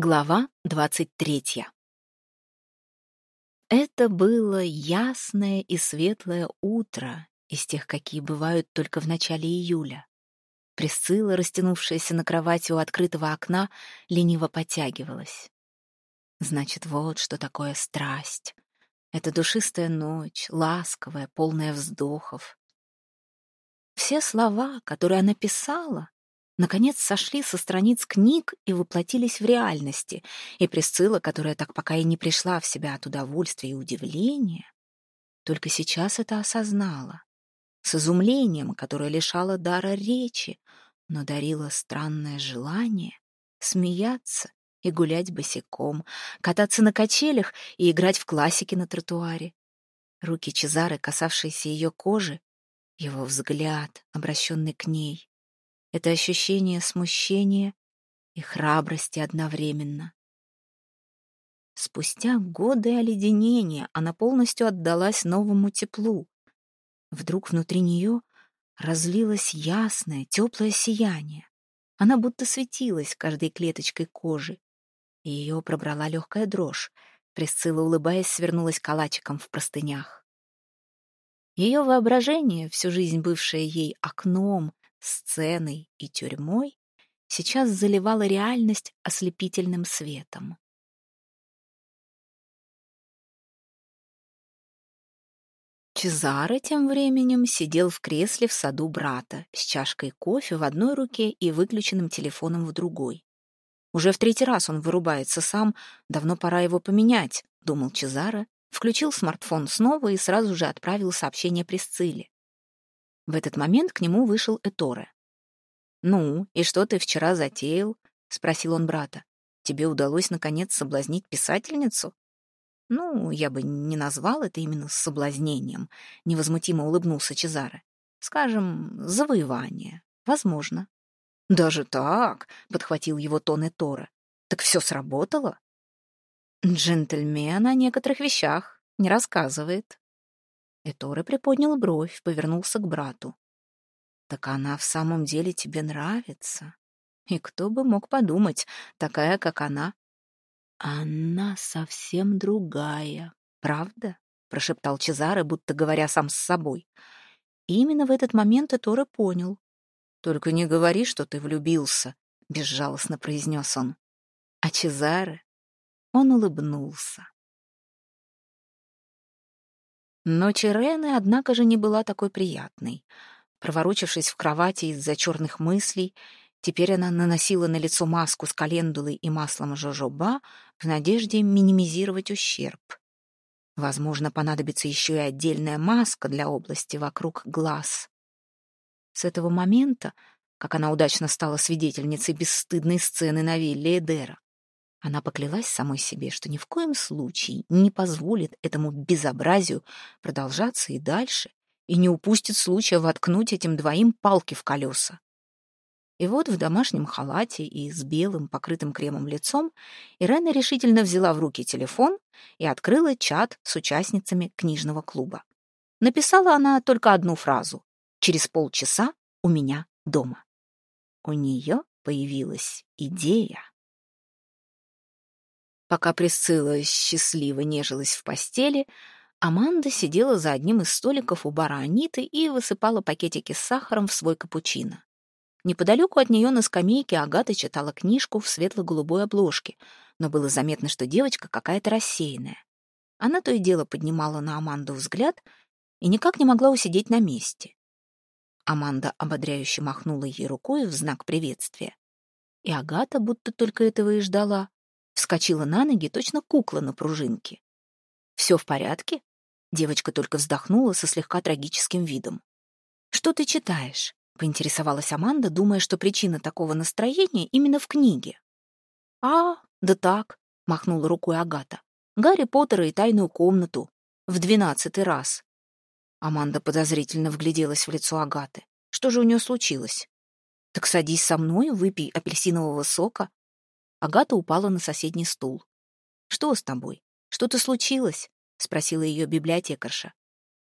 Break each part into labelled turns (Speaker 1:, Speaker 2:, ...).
Speaker 1: Глава двадцать третья. Это было ясное и светлое утро, из тех, какие бывают только в начале июля. Присцилла, растянувшаяся на кровати у открытого окна, лениво потягивалась. Значит, вот что такое страсть. Это душистая ночь, ласковая, полная вздохов. Все слова, которые она писала, наконец сошли со страниц книг и воплотились в реальности, и Присцилла, которая так пока и не пришла в себя от удовольствия и удивления, только сейчас это осознала, с изумлением, которое лишало дара речи, но дарило странное желание смеяться и гулять босиком, кататься на качелях и играть в классики на тротуаре. Руки Чезары, касавшиеся ее кожи, его взгляд, обращенный к ней, это ощущение смущения и храбрости одновременно. Спустя годы оледенения она полностью отдалась новому теплу. Вдруг внутри нее разлилось ясное, теплое сияние. Она будто светилась каждой клеточкой кожи. Ее пробрала легкая дрожь. Присцилла, улыбаясь, свернулась калачиком в простынях. Ее воображение, всю жизнь бывшее ей окном, сценой и тюрьмой сейчас заливала реальность ослепительным светом. Чезаро тем временем сидел в кресле в саду брата с чашкой кофе в одной руке и выключенным телефоном в другой. Уже в третий раз он вырубается сам, давно пора его поменять, думал Чезаро, включил смартфон снова и сразу же отправил сообщение Присцилле. В этот момент к нему вышел Эторе. «Ну, и что ты вчера затеял?» — спросил он брата. «Тебе удалось, наконец, соблазнить писательницу?» «Ну, я бы не назвал это именно соблазнением», — невозмутимо улыбнулся Чезаре. «Скажем, завоевание. Возможно». «Даже так?» — подхватил его тон Этора. «Так все сработало?» «Джентльмен о некоторых вещах не рассказывает», Эторе приподнял бровь, повернулся к брату. «Так она в самом деле тебе нравится? И кто бы мог подумать, такая, как она?» «Она совсем другая, правда?» — прошептал Чезаре, будто говоря сам с собой. И именно в этот момент Эторе понял. «Только не говори, что ты влюбился», — безжалостно произнес он. А Чезаре... Он улыбнулся. Но Чирене, однако же, не была такой приятной. Проворочившись в кровати из-за черных мыслей, теперь она наносила на лицо маску с календулой и маслом жожоба в надежде минимизировать ущерб. Возможно, понадобится еще и отдельная маска для области вокруг глаз. С этого момента, как она удачно стала свидетельницей бесстыдной сцены на вилле Эдера, она поклялась самой себе, что ни в коем случае не позволит этому безобразию продолжаться и дальше, и не упустит случая воткнуть этим двоим палки в колеса. И вот в домашнем халате и с белым, покрытым кремом лицом Ирена решительно взяла в руки телефон и открыла чат с участницами книжного клуба. Написала она только одну фразу «Через полчаса у меня дома». У нее появилась идея. Пока Присцилла счастливо нежилась в постели, Аманда сидела за одним из столиков у бара Аниты и высыпала пакетики с сахаром в свой капучино. Неподалеку от нее на скамейке Агата читала книжку в светло-голубой обложке, но было заметно, что девочка какая-то рассеянная. Она то и дело поднимала на Аманду взгляд и никак не могла усидеть на месте. Аманда ободряюще махнула ей рукой в знак приветствия. И Агата, будто только этого и ждала, Вскочила на ноги, точно кукла на пружинке. «Все в порядке?» Девочка только вздохнула со слегка трагическим видом. «Что ты читаешь?» — поинтересовалась Аманда, думая, что причина такого настроения именно в книге. «А, да так», — махнула рукой Агата. «Гарри Поттера и тайную комнату. В двенадцатый раз». Аманда подозрительно вгляделась в лицо Агаты. Что же у нее случилось? «Так садись со мной, выпей апельсинового сока. Агата упала на соседний стул. «Что с тобой? Что-то случилось?» — спросила ее библиотекарша.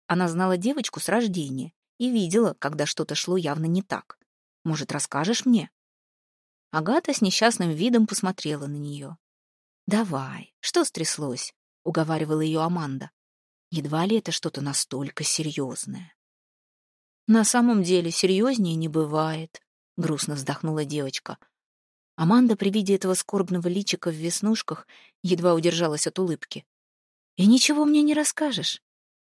Speaker 1: Она знала девочку с рождения и видела, когда что-то шло явно не так. «Может, расскажешь мне?» Агата с несчастным видом посмотрела на нее. «Давай, что стряслось?» — уговаривала ее Аманда. Едва ли это что-то настолько серьезное. «На самом деле серьезнее не бывает», — грустно вздохнула девочка. Аманда при виде этого скорбного личика в веснушках едва удержалась от улыбки. «И ничего мне не расскажешь?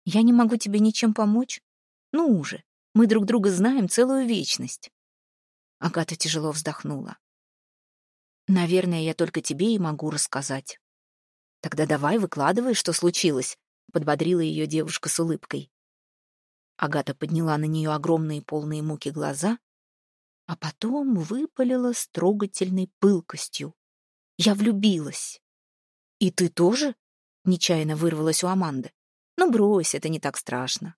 Speaker 1: Я не могу тебе ничем помочь? Ну уже, мы друг друга знаем целую вечность». Агата тяжело вздохнула. «Наверное, я только тебе и могу рассказать». «Тогда давай, выкладывай, что случилось», — подбодрила ее девушка с улыбкой. Агата подняла на нее огромные полные муки глаза, а потом выпалила с трогательной пылкостью. «Я влюбилась». «И ты тоже?» — нечаянно вырвалась у Аманды. «Ну, брось, это не так страшно».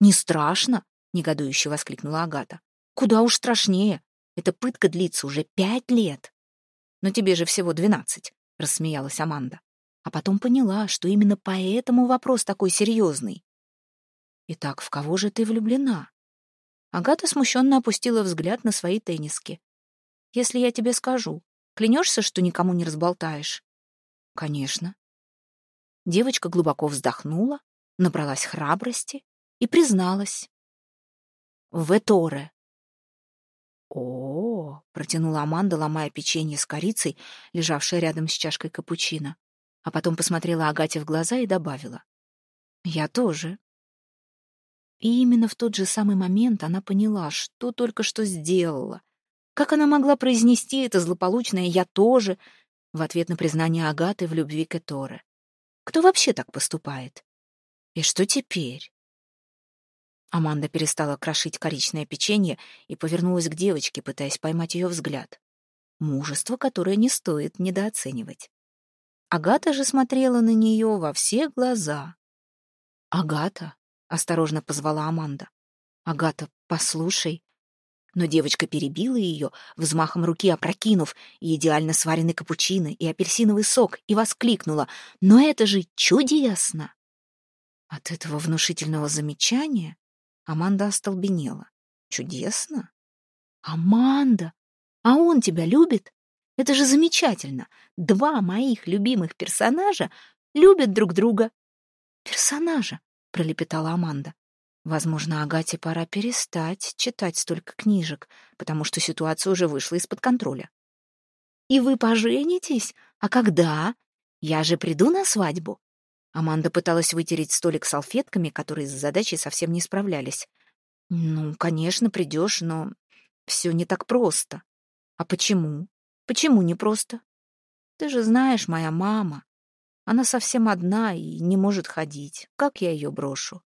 Speaker 1: «Не страшно?» — негодующе воскликнула Агата. «Куда уж страшнее. Эта пытка длится уже пять лет». «Но тебе же всего двенадцать», — рассмеялась Аманда. А потом поняла, что именно поэтому вопрос такой серьезный. «Итак, в кого же ты влюблена?» Агата смущенно опустила взгляд на свои тенниски. «Если я тебе скажу, клянешься, что никому не разболтаешь?» «Конечно». Девочка глубоко вздохнула, набралась храбрости и призналась. «В Эторе». «О-о-о!» — протянула Аманда, ломая печенье с корицей, лежавшее рядом с чашкой капучино, а потом посмотрела Агате в глаза и добавила. «Я тоже». И именно в тот же самый момент она поняла, что только что сделала. Как она могла произнести это злополучное «я тоже» в ответ на признание Агаты в любви к Эторе? Кто вообще так поступает? И что теперь? Аманда перестала крошить коричное печенье и повернулась к девочке, пытаясь поймать ее взгляд. Мужество, которое не стоит недооценивать. Агата же смотрела на нее во все глаза. «Агата, — осторожно позвала Аманда. «Агата, послушай». Но девочка перебила ее, взмахом руки опрокинув и идеально сваренный капучино, и апельсиновый сок, и воскликнула. «Но это же чудесно!» От этого внушительного замечания Аманда остолбенела. «Чудесно? Аманда! А он тебя любит? Это же замечательно! Два моих любимых персонажа любят друг друга!» «Персонажа? Пролепетала Аманда. Возможно, Агате пора перестать читать столько книжек, потому что ситуация уже вышла из-под контроля. «И вы поженитесь? А когда? Я же приду на свадьбу». Аманда пыталась вытереть столик салфетками, которые с задачей совсем не справлялись. «Ну, конечно, придешь, но все не так просто». «А почему? Почему не просто?» «Ты же знаешь, моя мама. Она совсем одна и не может ходить. Как я ее брошу?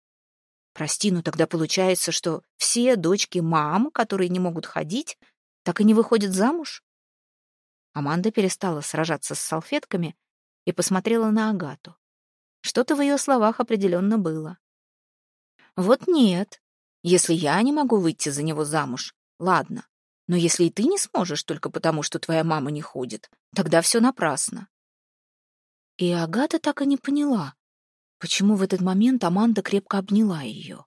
Speaker 1: Прости, но тогда получается, что все дочки мам, которые не могут ходить, так и не выходят замуж? Аманда перестала сражаться с салфетками и посмотрела на Агату. Что-то в ее словах определенно было. Вот нет. Если я не могу выйти за него замуж, ладно. Но если и ты не сможешь только потому, что твоя мама не ходит, тогда все напрасно. И Агата так и не поняла, почему в этот момент Аманда крепко обняла ее.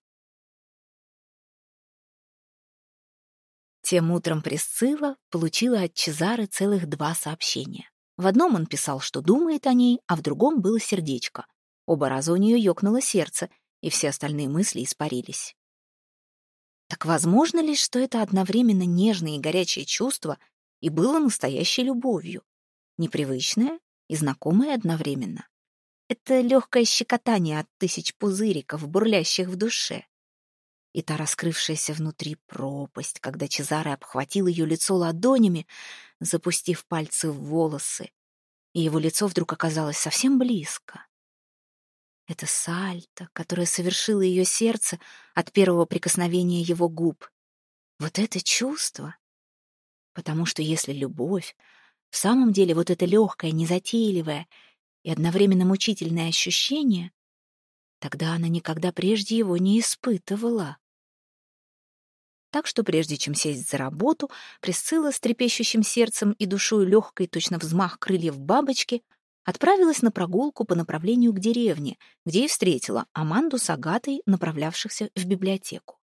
Speaker 1: Тем утром Присцилла получила от Чезары целых два сообщения. В одном он писал, что думает о ней, а в другом было сердечко. Оба раза у нее ёкнуло сердце, и все остальные мысли испарились. Так возможно ли, что это одновременно нежное и горячее чувство и было настоящей любовью? Непривычное и знакомое одновременно. Это легкое щекотание от тысяч пузыриков, бурлящих в душе. И та раскрывшаяся внутри пропасть, когда Чезаре обхватил ее лицо ладонями, запустив пальцы в волосы, и его лицо вдруг оказалось совсем близко. Это сальто, которое совершило ее сердце от первого прикосновения его губ. Вот это чувство. Потому что если любовь в самом деле вот это легкое, незатейливое и одновременно мучительное ощущение, тогда она никогда прежде его не испытывала. Так что прежде чем сесть за работу, Присцилла с трепещущим сердцем и душой легкой, точно взмах крыльев бабочки, отправилась на прогулку по направлению к деревне, где и встретила Аманду с Агатой, направлявшихся в библиотеку.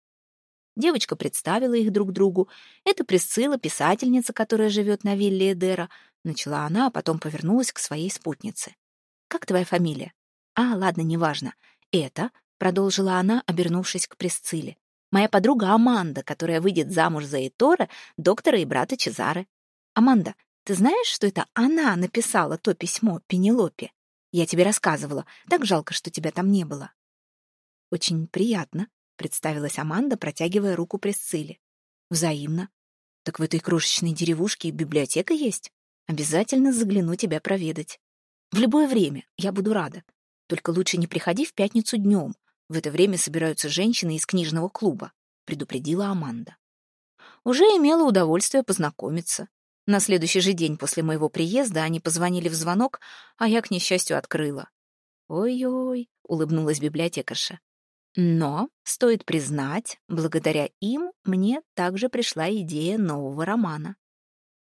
Speaker 1: Девочка представила их друг другу. Это Присцилла, писательница, которая живет на вилле Эдера, начала она, а потом повернулась к своей спутнице. «Как твоя фамилия?» «А, ладно, неважно. Это», — продолжила она, обернувшись к Пресцилле, «моя подруга Аманда, которая выйдет замуж за Этора, доктора и брата Чезары. Аманда, ты знаешь, что это она написала то письмо Пенелопе? Я тебе рассказывала. Так жалко, что тебя там не было». «Очень приятно», — представилась Аманда, протягивая руку Пресцилле. «Взаимно. Так в этой крошечной деревушке библиотека есть. Обязательно загляну тебя проведать. В любое время, я буду рада. Только лучше не приходи в пятницу днем. В это время собираются женщины из книжного клуба», — предупредила Аманда. Уже имела удовольствие познакомиться. На следующий же день после моего приезда они позвонили в звонок, а я, к несчастью, открыла. «Ой-ой», — улыбнулась библиотекарша. Но, стоит признать, благодаря им мне также пришла идея нового романа.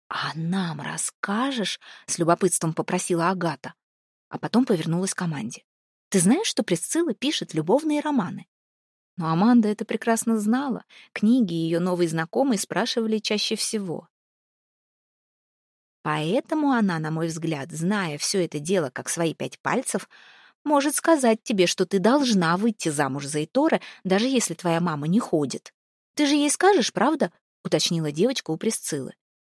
Speaker 1: «А нам расскажешь?» — с любопытством попросила Агата. А потом повернулась к команде. «Ты знаешь, что Присцилла пишет любовные романы?» Но Аманда это прекрасно знала. Книги ее новой знакомой спрашивали чаще всего. Поэтому она, на мой взгляд, зная все это дело как свои пять пальцев, может сказать тебе, что ты должна выйти замуж за Итора, даже если твоя мама не ходит. Ты же ей скажешь, правда?» — уточнила девочка у Пресциллы.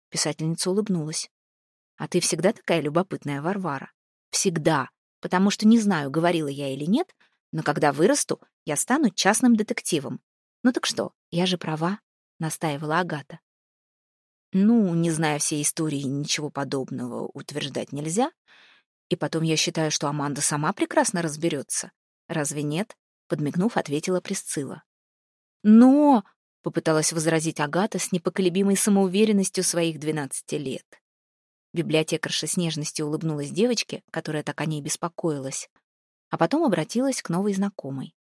Speaker 1: Писательница улыбнулась. «А ты всегда такая любопытная, Варвара?» «Всегда, потому что не знаю, говорила я или нет, но когда вырасту, я стану частным детективом. Ну так что, я же права», — настаивала Агата. «Ну, не зная всей истории, ничего подобного утверждать нельзя», и потом я считаю, что Аманда сама прекрасно разберется. Разве нет? Подмигнув, ответила Присцилла. Но, попыталась возразить Агата с непоколебимой самоуверенностью своих двенадцати лет. Библиотекарша с нежностью улыбнулась девочке, которая так о ней беспокоилась, а потом обратилась к новой знакомой.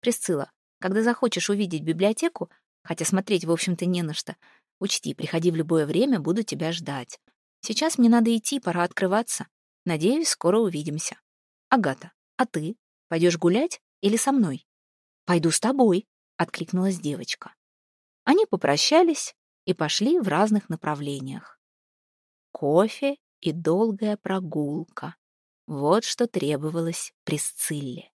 Speaker 1: «Присцилла, когда захочешь увидеть библиотеку, хотя смотреть, в общем-то, не на что, учти, приходи в любое время, буду тебя ждать. Сейчас мне надо идти, пора открываться. Надеюсь, скоро увидимся. Агата, а ты? Пойдешь гулять или со мной? Пойду с тобой, откликнулась девочка. Они попрощались и пошли в разных направлениях. Кофе и долгая прогулка. Вот что требовалось Присцилле.